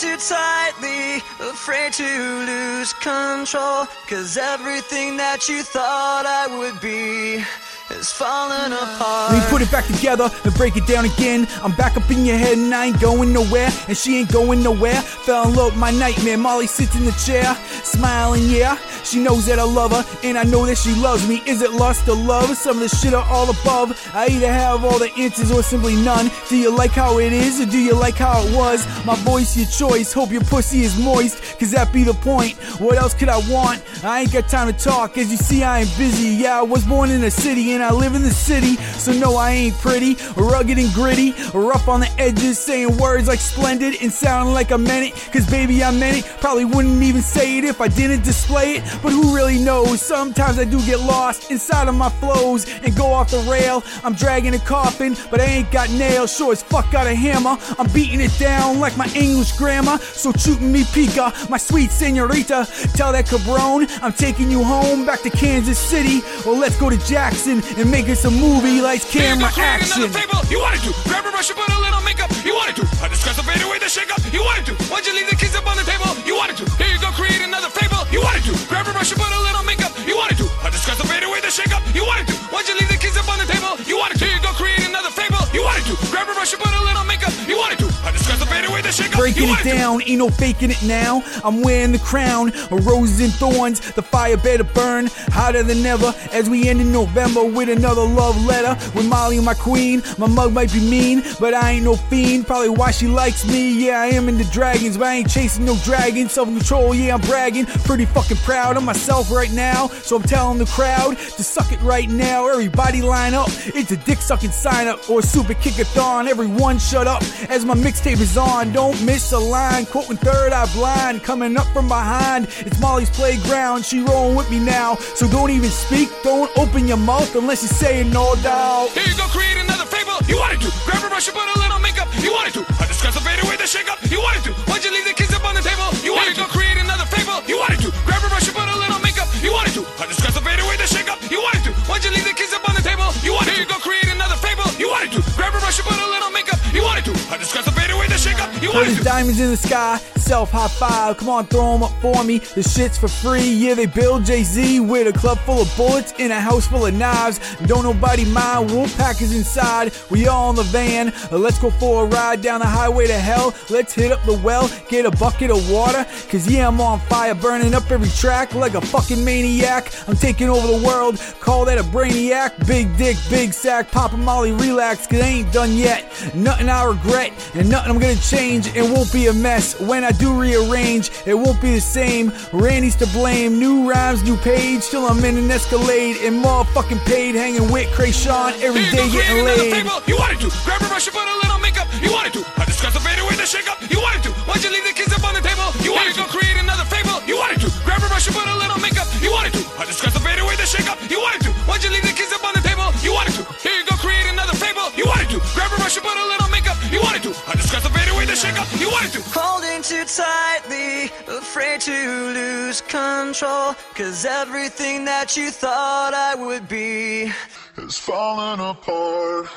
too tightly, afraid to lose control. Cause everything that you thought I would be is falling apart. Let me put it back together and break it down again. I'm back up in your head and I ain't going nowhere. And she ain't going nowhere. Fell in love with my nightmare. Molly sits in the chair, smiling, yeah. She knows that I love her, and I know that she loves me. Is it lust or love? Some of the shit are all above. I either have all the answers or simply none. Do you like how it is or do you like how it was? My voice, your choice. Hope your pussy is moist, cause that be the point. What else could I want? I ain't got time to talk. As you see, I ain't busy. Yeah, I was born in a city and I live in the city. So no, I ain't pretty, rugged and gritty, rough on the edges, saying words like splendid and sounding like I meant it. Cause baby, I meant it. Probably wouldn't even say it if I didn't display it. But who really knows? Sometimes I do get lost inside of my flows and go off the rail. I'm dragging a coffin, but I ain't got nails. Sure as fuck got a hammer. I'm beating it down like my English grammar. So shooting me pica, my sweet senorita. Tell that cabron I'm taking you home back to Kansas City. Well, let's go to Jackson and make us a movie like camera action. You wanted to. Grab a brush and put a little makeup, you wanted to. I discuss the fade away the shake up, you wanted to. Why'd you leave the kids up on the table? Breaking it down, ain't no faking it now. I'm wearing the crown of roses and thorns. The fire better burn hotter than ever as we end in November with another love letter with Molly, and my queen. My mug might be mean, but I ain't no fiend. Probably why she likes me. Yeah, I am into dragons, but I ain't chasing no dragons. Self control, yeah, I'm bragging. Pretty fucking proud of myself right now. So I'm telling the crowd to suck it right now. Everybody line up. It's a dick sucking sign up or a super kickathon. Everyone shut up as my mixtape is on. Don't miss a line. Quoting third eye blind. Coming up from behind. It's Molly's playground. She rolling with me now. So don't even speak. Don't open your mouth unless you say no doubt. Here you go, create another fable. You wanted diamonds in the sky, self high five. Come on, throw 'em up for me. The shit's for free. Yeah, they build Jay Z with a club full of bullets in a house full of knives. Don't nobody mind. Wolfpack is inside. We all in the van. Let's go for a ride down the highway to hell. Let's hit up the well, get a bucket of water. Cause yeah, I'm on fire, burning up every track like a fucking maniac. I'm taking over the world. Call that a brainiac. Big dick, big sack. Papa Molly, relax, cause I ain't done yet. Nothing I regret, and nothing I'm gonna change. It won't be a mess when I do rearrange. It won't be the same. Randy's to blame. New rhymes, new page. Till I'm in an Escalade and motherfucking paid. Hanging with Kreayshawn every day getting laid. You wanted to. Grab a brush and put a little makeup. You wanted to. Tightly, afraid to lose control. Cause everything that you thought I would be is falling apart.